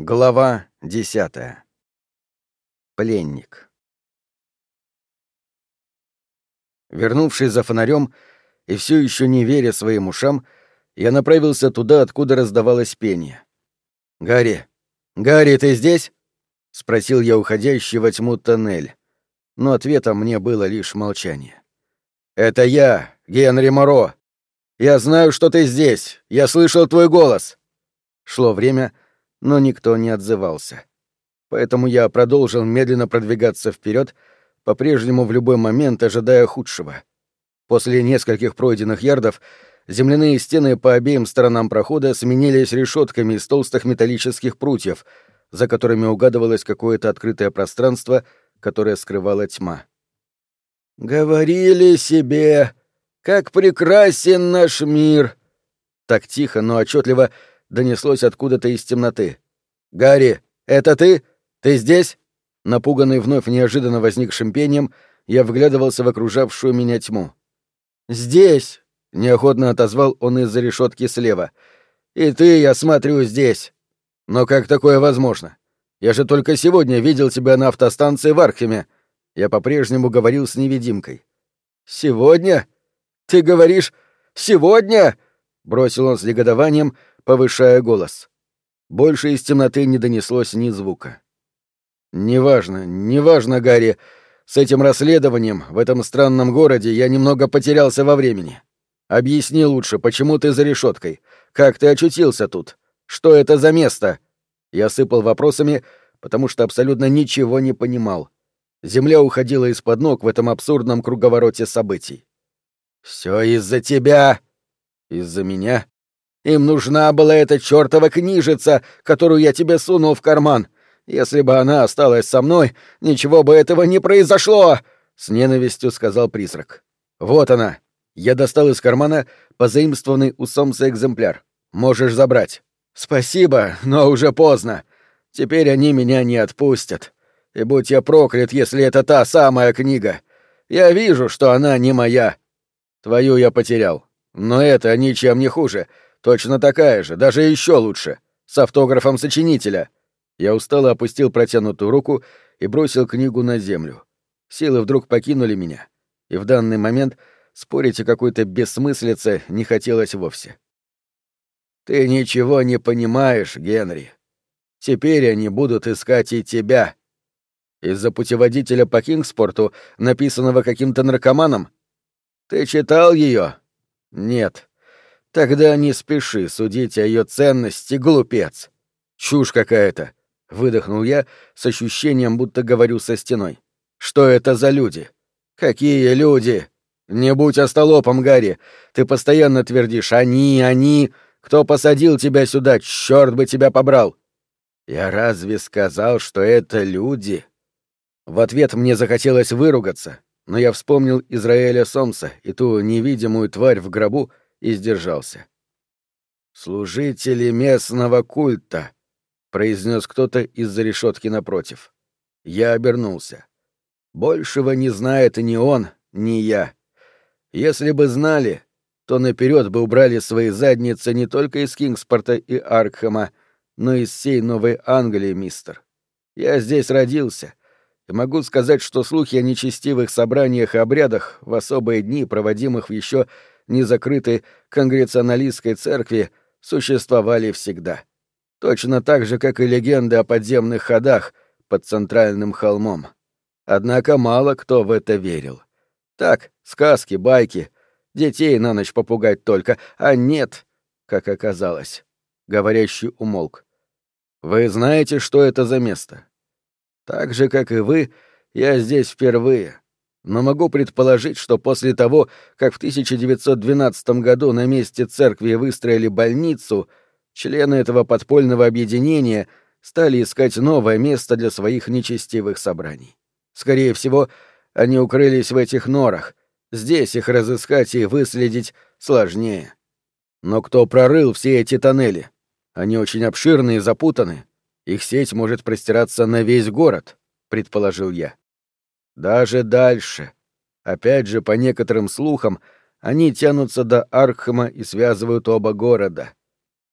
Глава десятая. Пленник. Вернувшись за фонарем и все еще не веря своим ушам, я направился туда, откуда раздавалось пение. «Гарри! Гарри, ты здесь?» — спросил я уходящий во тьму тоннель. Но ответом мне было лишь молчание. «Это я, Генри Моро. Я знаю, что ты здесь. Я слышал твой голос». Шло время, — но никто не отзывался. Поэтому я продолжил медленно продвигаться вперед, по-прежнему в любой момент ожидая худшего. После нескольких пройденных ярдов земляные стены по обеим сторонам прохода сменились решетками из толстых металлических прутьев, за которыми угадывалось какое-то открытое пространство, которое скрывала тьма. «Говорили себе, как прекрасен наш мир!» Так тихо, но отчетливо донеслось откуда-то из темноты. «Гарри, это ты? Ты здесь?» Напуганный вновь неожиданно возникшим пением, я вглядывался в окружавшую меня тьму. «Здесь!» — неохотно отозвал он из-за решетки слева. «И ты, я смотрю, здесь. Но как такое возможно? Я же только сегодня видел тебя на автостанции в Археме. Я по-прежнему говорил с невидимкой. «Сегодня? Ты говоришь, сегодня?» — бросил он с негодованием, повышая голос. Больше из темноты не донеслось ни звука. «Неважно, неважно, Гарри. С этим расследованием в этом странном городе я немного потерялся во времени. Объясни лучше, почему ты за решеткой? Как ты очутился тут? Что это за место?» Я сыпал вопросами, потому что абсолютно ничего не понимал. Земля уходила из-под ног в этом абсурдном круговороте событий. «Все из-за тебя!» «Из-за меня?» Им нужна была эта чертова книжица, которую я тебе сунул в карман. Если бы она осталась со мной, ничего бы этого не произошло!» — с ненавистью сказал призрак. «Вот она!» Я достал из кармана позаимствованный у Сомса экземпляр. «Можешь забрать». «Спасибо, но уже поздно. Теперь они меня не отпустят. И будь я проклят, если это та самая книга. Я вижу, что она не моя. Твою я потерял. Но это ничем не хуже. Точно такая же, даже еще лучше, с автографом сочинителя. Я устало опустил протянутую руку и бросил книгу на землю. Силы вдруг покинули меня, и в данный момент спорить о какой-то бессмыслице не хотелось вовсе. Ты ничего не понимаешь, Генри. Теперь они будут искать и тебя. Из-за путеводителя по Кингспорту, написанного каким-то наркоманом? Ты читал ее? Нет. Тогда не спеши судить о ее ценности, глупец. Чушь какая-то, выдохнул я с ощущением, будто говорю со стеной. Что это за люди? Какие люди? Не будь остолопом, Гарри. Ты постоянно твердишь «они, они». Кто посадил тебя сюда? Черт бы тебя побрал! Я разве сказал, что это люди? В ответ мне захотелось выругаться, но я вспомнил Израиля Сомса и ту невидимую тварь в гробу, и сдержался. «Служители местного культа», — произнес кто-то из-за решетки напротив. Я обернулся. Большего не знает ни он, ни я. Если бы знали, то наперед бы убрали свои задницы не только из Кингспорта и Аркхема, но и из всей Новой Англии, мистер. Я здесь родился, и могу сказать, что слухи о нечестивых собраниях и обрядах в особые дни, проводимых в еще незакрытой конгреционалистской церкви существовали всегда. Точно так же, как и легенды о подземных ходах под центральным холмом. Однако мало кто в это верил. Так, сказки, байки, детей на ночь попугать только, а нет, как оказалось. Говорящий умолк. «Вы знаете, что это за место?» «Так же, как и вы, я здесь впервые но могу предположить, что после того, как в 1912 году на месте церкви выстроили больницу, члены этого подпольного объединения стали искать новое место для своих нечестивых собраний. Скорее всего, они укрылись в этих норах. Здесь их разыскать и выследить сложнее. Но кто прорыл все эти тоннели? Они очень обширны и запутаны. Их сеть может простираться на весь город, предположил я. Даже дальше. Опять же, по некоторым слухам, они тянутся до Архама и связывают оба города.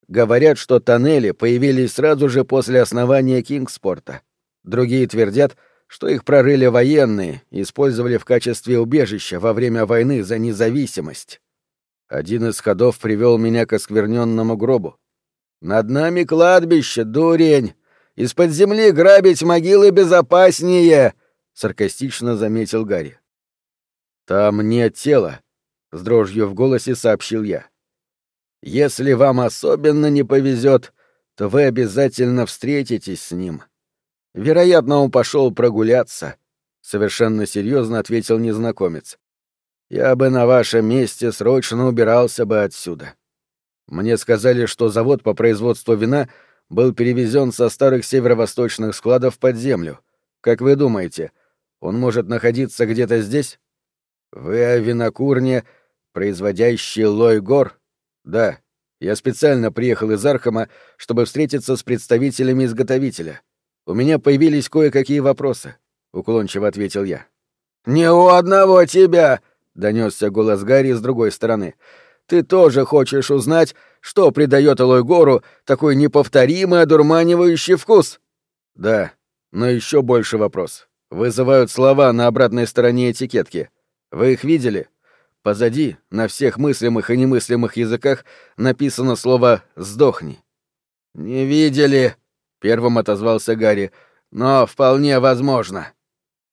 Говорят, что тоннели появились сразу же после основания Кингспорта. Другие твердят, что их прорыли военные и использовали в качестве убежища во время войны за независимость. Один из ходов привел меня к оскверненному гробу. «Над нами кладбище, дурень! Из-под земли грабить могилы безопаснее!» — саркастично заметил Гарри. «Там нет тела», — с дрожью в голосе сообщил я. «Если вам особенно не повезет, то вы обязательно встретитесь с ним. Вероятно, он пошел прогуляться», — совершенно серьезно ответил незнакомец. Я бы на вашем месте срочно убирался бы отсюда. Мне сказали, что завод по производству вина был перевезен со старых северо-восточных складов под землю. Как вы думаете, он может находиться где-то здесь? Вы о винокурне, производящей лой гор? Да. Я специально приехал из Архама, чтобы встретиться с представителями изготовителя. У меня появились кое-какие вопросы, уклончиво ответил я. Не у одного тебя, донесся голос Гарри с другой стороны. Ты тоже хочешь узнать, что придает Элой такой неповторимый одурманивающий вкус? Да, но еще больше вопрос. Вызывают слова на обратной стороне этикетки. Вы их видели? Позади, на всех мыслимых и немыслимых языках, написано слово «сдохни». «Не видели», — первым отозвался Гарри, — «но вполне возможно».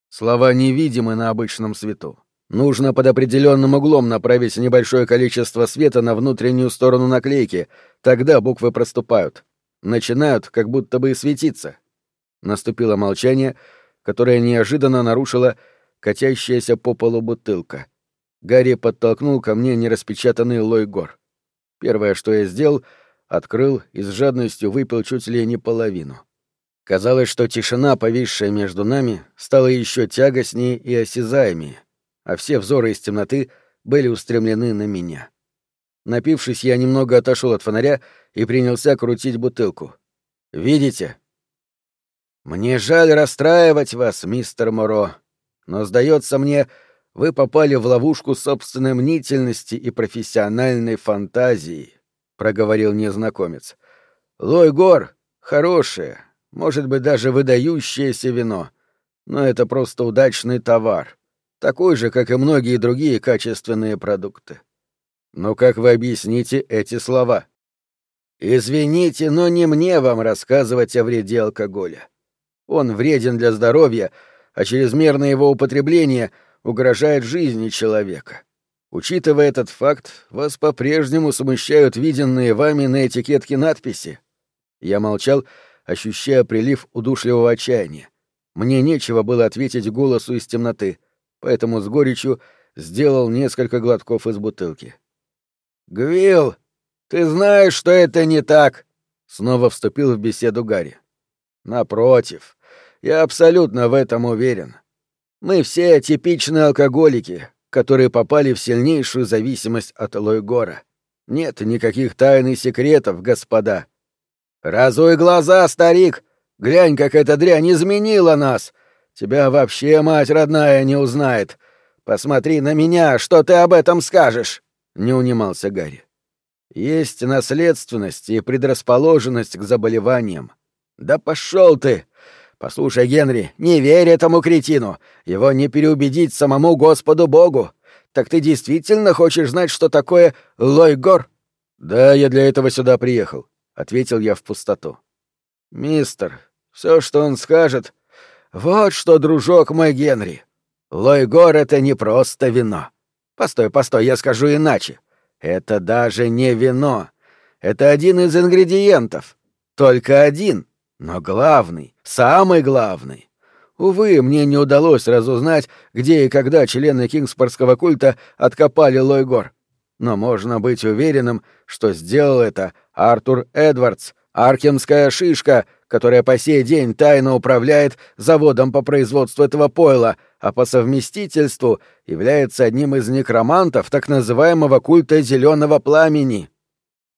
Слова невидимы на обычном свету. Нужно под определенным углом направить небольшое количество света на внутреннюю сторону наклейки, тогда буквы проступают. Начинают как будто бы светиться. Наступило молчание, которое неожиданно нарушило катящаяся по полу бутылка. Гарри подтолкнул ко мне нераспечатанный лой гор. Первое, что я сделал, открыл и с жадностью выпил чуть ли не половину. Казалось, что тишина, повисшая между нами, стала еще тягостнее и осязаемее а все взоры из темноты были устремлены на меня. Напившись, я немного отошел от фонаря и принялся крутить бутылку. «Видите?» «Мне жаль расстраивать вас, мистер Моро, но, сдается мне, вы попали в ловушку собственной мнительности и профессиональной фантазии», — проговорил незнакомец. «Лой гор — хорошее, может быть, даже выдающееся вино, но это просто удачный товар такой же, как и многие другие качественные продукты. Но как вы объясните эти слова? Извините, но не мне вам рассказывать о вреде алкоголя. Он вреден для здоровья, а чрезмерное его употребление угрожает жизни человека. Учитывая этот факт, вас по-прежнему смущают виденные вами на этикетке надписи. Я молчал, ощущая прилив удушливого отчаяния. Мне нечего было ответить голосу из темноты — поэтому с горечью сделал несколько глотков из бутылки. «Гвилл, ты знаешь, что это не так!» — снова вступил в беседу Гарри. «Напротив, я абсолютно в этом уверен. Мы все типичные алкоголики, которые попали в сильнейшую зависимость от Лойгора. Нет никаких тайн и секретов, господа. Разуй глаза, старик! Глянь, как эта дрянь изменила нас! Тебя вообще мать родная не узнает. Посмотри на меня, что ты об этом скажешь?» — не унимался Гарри. «Есть наследственность и предрасположенность к заболеваниям. Да пошел ты! Послушай, Генри, не верь этому кретину. Его не переубедить самому Господу Богу. Так ты действительно хочешь знать, что такое Лойгор?» «Да, я для этого сюда приехал», — ответил я в пустоту. «Мистер, все, что он скажет, вот что, дружок мой Генри. Лойгор — это не просто вино. Постой, постой, я скажу иначе. Это даже не вино. Это один из ингредиентов. Только один, но главный, самый главный. Увы, мне не удалось разузнать, где и когда члены кингспорского культа откопали Лойгор. Но можно быть уверенным, что сделал это Артур Эдвардс, аркемская шишка, которая по сей день тайно управляет заводом по производству этого пойла, а по совместительству является одним из некромантов так называемого культа зеленого пламени.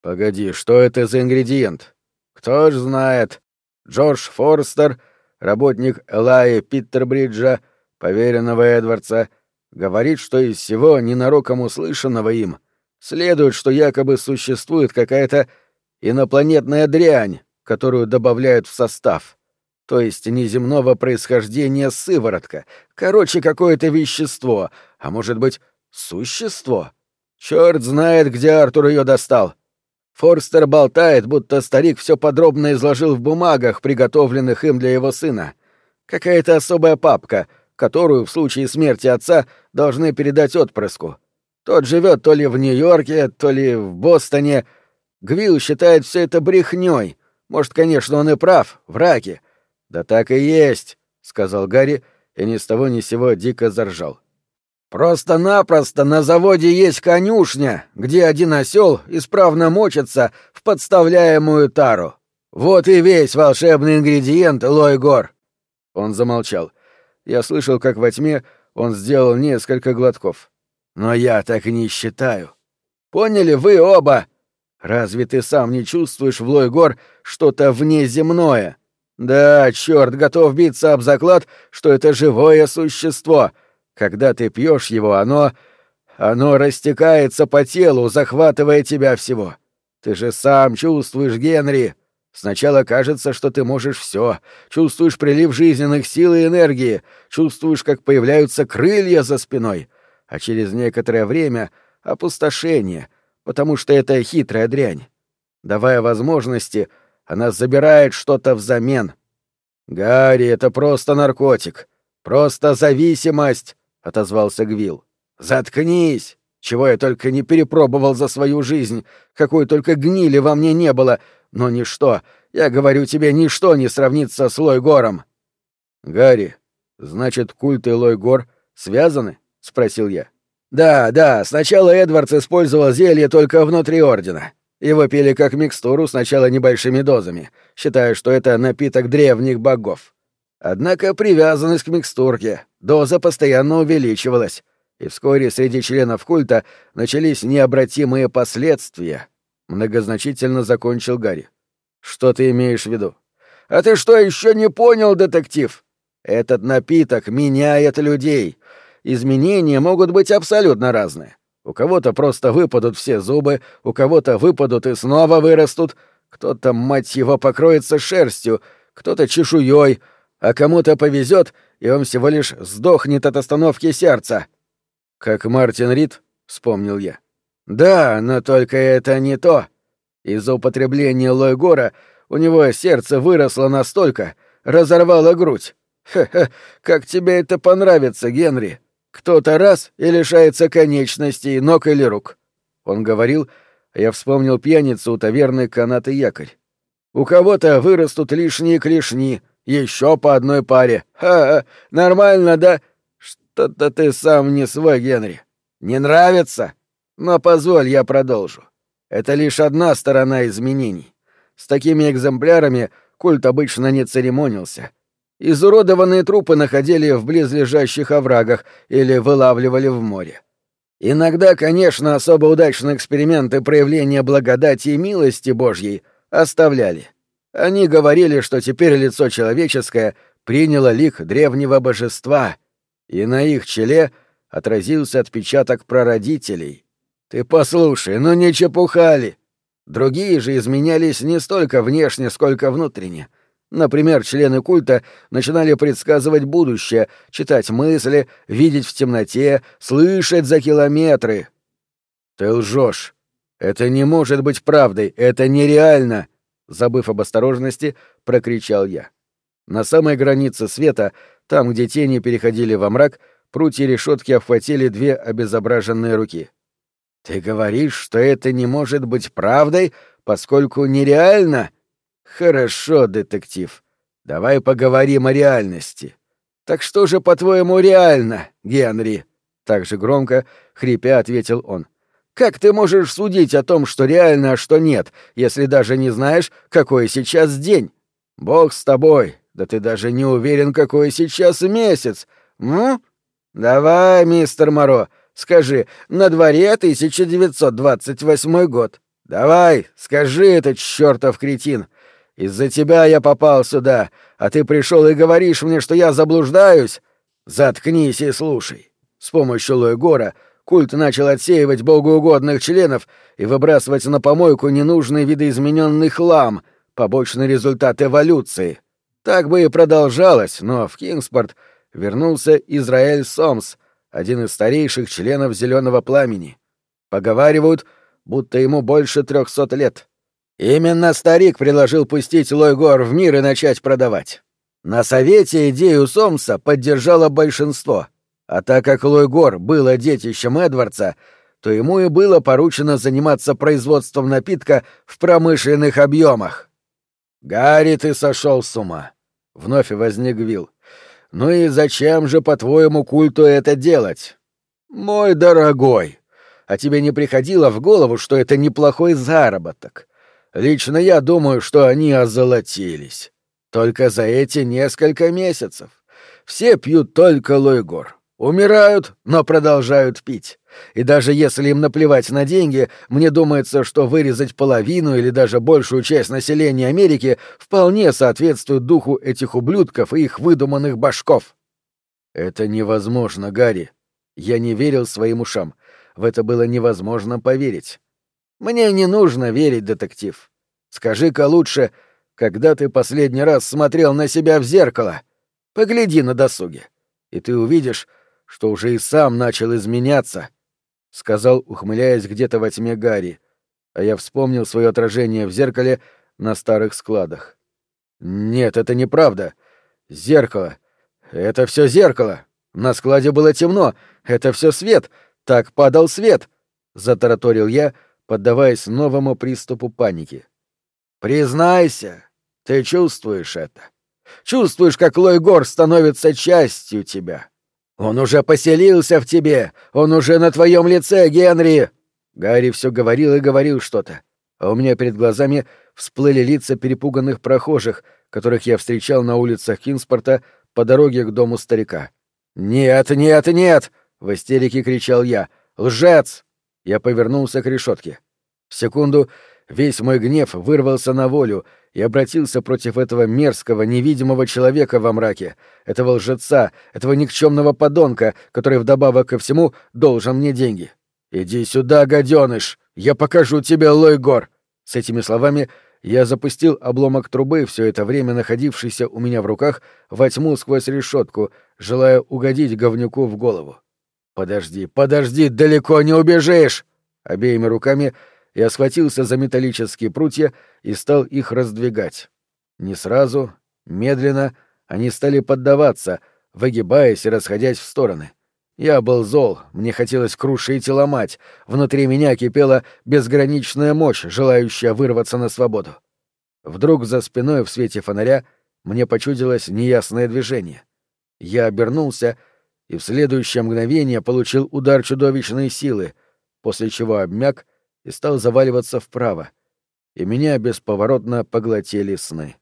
Погоди, что это за ингредиент? Кто ж знает. Джордж Форстер, работник Элайи Питтербриджа, поверенного Эдвардса, говорит, что из всего ненароком услышанного им следует, что якобы существует какая-то инопланетная дрянь, которую добавляют в состав. То есть неземного происхождения сыворотка. Короче, какое-то вещество, а может быть, существо. Черт знает, где Артур ее достал. Форстер болтает, будто старик все подробно изложил в бумагах, приготовленных им для его сына. Какая-то особая папка, которую в случае смерти отца должны передать отпрыску. Тот живет то ли в Нью-Йорке, то ли в Бостоне. Гвилл считает все это брехней. Может, конечно, он и прав, в раке. Да так и есть, сказал Гарри, и ни с того ни сего дико заржал. Просто-напросто на заводе есть конюшня, где один осел исправно мочится в подставляемую тару. Вот и весь волшебный ингредиент Лойгор. Он замолчал. Я слышал, как во тьме он сделал несколько глотков. Но я так не считаю. Поняли вы оба? Разве ты сам не чувствуешь в Лойгор что-то внеземное? Да, черт, готов биться об заклад, что это живое существо — когда ты пьешь его, оно... оно растекается по телу, захватывая тебя всего. Ты же сам чувствуешь, Генри. Сначала кажется, что ты можешь все, чувствуешь прилив жизненных сил и энергии, чувствуешь, как появляются крылья за спиной, а через некоторое время — опустошение, потому что это хитрая дрянь. Давая возможности, она забирает что-то взамен. Гарри, это просто наркотик, просто зависимость отозвался Гвил. Заткнись! Чего я только не перепробовал за свою жизнь, какой только гнили во мне не было, но ничто, я говорю тебе, ничто не сравнится с Лойгором. Гарри, значит, культ и Лойгор связаны? спросил я. Да, да, сначала Эдвардс использовал зелье только внутри ордена. Его пили как микстуру сначала небольшими дозами, считая, что это напиток древних богов. Однако привязанность к микстурке, доза постоянно увеличивалась, и вскоре среди членов культа начались необратимые последствия. Многозначительно закончил Гарри. Что ты имеешь в виду? А ты что, еще не понял, детектив? Этот напиток меняет людей. Изменения могут быть абсолютно разные. У кого-то просто выпадут все зубы, у кого-то выпадут и снова вырастут, кто-то, мать его, покроется шерстью, кто-то чешуей, а кому-то повезет, и он всего лишь сдохнет от остановки сердца. Как Мартин Рид, вспомнил я. Да, но только это не то. Из-за употребления Лойгора у него сердце выросло настолько, разорвало грудь. Ха-ха, как тебе это понравится, Генри? Кто-то раз и лишается конечностей, ног или рук. Он говорил, а я вспомнил пьяницу у таверны канаты якорь. У кого-то вырастут лишние клешни — еще по одной паре. Ха, нормально, да? Что-то ты сам не свой, Генри. Не нравится? Но позволь, я продолжу. Это лишь одна сторона изменений. С такими экземплярами культ обычно не церемонился. Изуродованные трупы находили в близлежащих оврагах или вылавливали в море. Иногда, конечно, особо удачные эксперименты проявления благодати и милости Божьей оставляли. Они говорили, что теперь лицо человеческое приняло лик древнего божества, и на их челе отразился отпечаток прародителей. Ты послушай, ну не чепухали. Другие же изменялись не столько внешне, сколько внутренне. Например, члены культа начинали предсказывать будущее, читать мысли, видеть в темноте, слышать за километры. Ты лжешь. Это не может быть правдой, это нереально. Забыв об осторожности, прокричал я. На самой границе света, там, где тени переходили во мрак, прутья решетки обхватили две обезображенные руки. «Ты говоришь, что это не может быть правдой, поскольку нереально?» «Хорошо, детектив. Давай поговорим о реальности. Так что же, по-твоему, реально, Генри?» Так же громко, хрипя, ответил он. Как ты можешь судить о том, что реально, а что нет, если даже не знаешь, какой сейчас день? Бог с тобой, да ты даже не уверен, какой сейчас месяц. Ну? Давай, мистер Моро, скажи, на дворе 1928 год. Давай, скажи этот чертов кретин. Из-за тебя я попал сюда, а ты пришел и говоришь мне, что я заблуждаюсь? Заткнись и слушай. С помощью Лойгора культ начал отсеивать богоугодных членов и выбрасывать на помойку ненужный видоизмененный хлам, побочный результат эволюции. Так бы и продолжалось, но в Кингспорт вернулся Израиль Сомс, один из старейших членов Зеленого Пламени. Поговаривают, будто ему больше трехсот лет. Именно старик предложил пустить Лойгор в мир и начать продавать. На совете идею Сомса поддержало большинство, а так как Лойгор было детищем Эдвардса, то ему и было поручено заниматься производством напитка в промышленных объемах. «Гарри, ты сошел с ума!» — вновь возник Вилл. «Ну и зачем же, по-твоему, культу это делать?» «Мой дорогой, а тебе не приходило в голову, что это неплохой заработок?» Лично я думаю, что они озолотились. Только за эти несколько месяцев. Все пьют только Лойгор. Умирают, но продолжают пить. И даже если им наплевать на деньги, мне думается, что вырезать половину или даже большую часть населения Америки вполне соответствует духу этих ублюдков и их выдуманных башков. Это невозможно, Гарри. Я не верил своим ушам. В это было невозможно поверить. Мне не нужно верить, детектив. Скажи-ка лучше, когда ты последний раз смотрел на себя в зеркало? Погляди на досуге, и ты увидишь, что уже и сам начал изменяться, — сказал, ухмыляясь где-то во тьме Гарри, а я вспомнил свое отражение в зеркале на старых складах. Нет, это неправда. Зеркало. Это все зеркало. На складе было темно. Это все свет. Так падал свет, — затараторил я, — поддаваясь новому приступу паники. «Признайся, ты чувствуешь это. Чувствуешь, как Лойгор становится частью тебя. Он уже поселился в тебе, он уже на твоем лице, Генри!» Гарри все говорил и говорил что-то, а у меня перед глазами всплыли лица перепуганных прохожих, которых я встречал на улицах Кинспорта по дороге к дому старика. «Нет, нет, нет!» — в истерике кричал я. «Лжец! Я повернулся к решетке. В секунду весь мой гнев вырвался на волю и обратился против этого мерзкого, невидимого человека во мраке, этого лжеца, этого никчемного подонка, который вдобавок ко всему должен мне деньги. «Иди сюда, гаденыш! Я покажу тебе Лойгор!» С этими словами я запустил обломок трубы, все это время находившийся у меня в руках, во тьму сквозь решетку, желая угодить говнюку в голову. «Подожди, подожди, далеко не убежишь!» Обеими руками я схватился за металлические прутья и стал их раздвигать. Не сразу, медленно они стали поддаваться, выгибаясь и расходясь в стороны. Я был зол, мне хотелось крушить и ломать, внутри меня кипела безграничная мощь, желающая вырваться на свободу. Вдруг за спиной в свете фонаря мне почудилось неясное движение. Я обернулся — и в следующее мгновение получил удар чудовищной силы, после чего обмяк и стал заваливаться вправо, и меня бесповоротно поглотили сны.